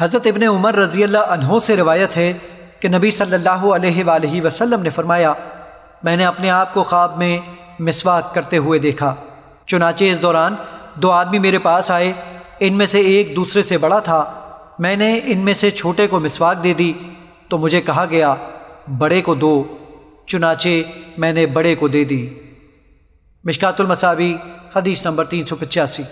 حضرت ابن عمر رضی اللہ عنہ سے روایت ہے کہ نبی صلی اللہ علیہ وآلہ وسلم نے فرمایا، میں نے اپنے آپ کو خواب میں مسواک کرتے ہوئے دیکھا۔ چنانچہ اس دوران دو آدمی میرے پاس آئے، ان میں سے ایک دوسرے سے بڑا تھا۔ میں نے ان میں سے چھوٹے کو مسواک دے دی، تو مجھے کہا گیا، بڑے کو دو، چنانچہ میں نے بڑے کو دے دی۔ مشکات المساوی حدیث نمبر تین سو پچاسی۔